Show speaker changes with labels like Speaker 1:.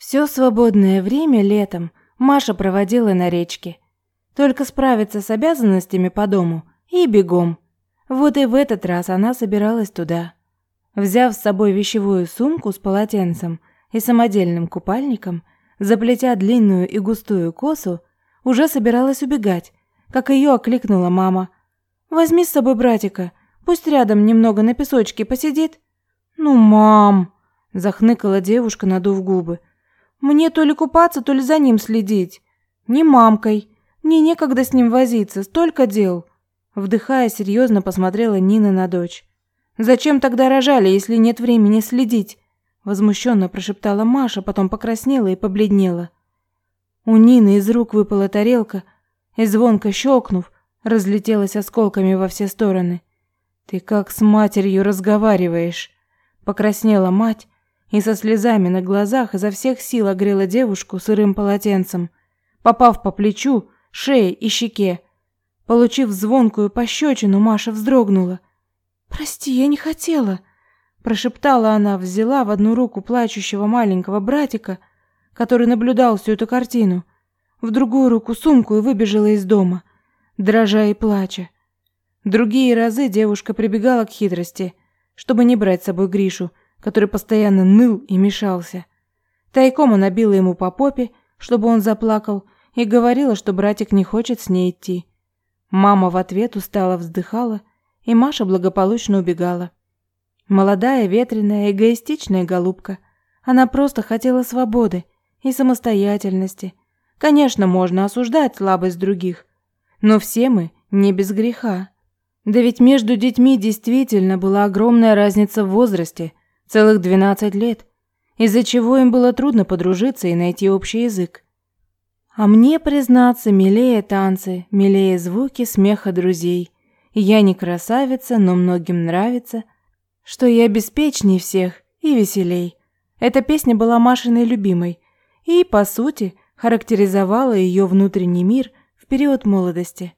Speaker 1: Все свободное время летом Маша проводила на речке. Только справиться с обязанностями по дому и бегом. Вот и в этот раз она собиралась туда. Взяв с собой вещевую сумку с полотенцем и самодельным купальником, заплетя длинную и густую косу, уже собиралась убегать, как ее окликнула мама. «Возьми с собой братика, пусть рядом немного на песочке посидит». «Ну, мам!» – захныкала девушка, надув губы. «Мне то ли купаться, то ли за ним следить. Не мамкой. Мне некогда с ним возиться, столько дел». Вдыхая, серьезно посмотрела Нина на дочь. «Зачем тогда рожали, если нет времени следить?» Возмущенно прошептала Маша, потом покраснела и побледнела. У Нины из рук выпала тарелка и, звонко щелкнув, разлетелась осколками во все стороны. «Ты как с матерью разговариваешь?» Покраснела мать и со слезами на глазах изо всех сил огрела девушку сырым полотенцем, попав по плечу, шее и щеке. Получив звонкую пощечину, Маша вздрогнула. «Прости, я не хотела», – прошептала она, взяла в одну руку плачущего маленького братика, который наблюдал всю эту картину, в другую руку сумку и выбежала из дома, дрожа и плача. Другие разы девушка прибегала к хитрости, чтобы не брать с собой Гришу, который постоянно ныл и мешался. Тайком она била ему по попе, чтобы он заплакал, и говорила, что братик не хочет с ней идти. Мама в ответ устало вздыхала, и Маша благополучно убегала. Молодая, ветреная, эгоистичная голубка. Она просто хотела свободы и самостоятельности. Конечно, можно осуждать слабость других, но все мы не без греха. Да ведь между детьми действительно была огромная разница в возрасте, целых 12 лет, из-за чего им было трудно подружиться и найти общий язык. А мне, признаться, милее танцы, милее звуки смеха друзей. я не красавица, но многим нравится, что я беспечней всех и веселей. Эта песня была Машиной любимой и, по сути, характеризовала ее внутренний мир в период молодости.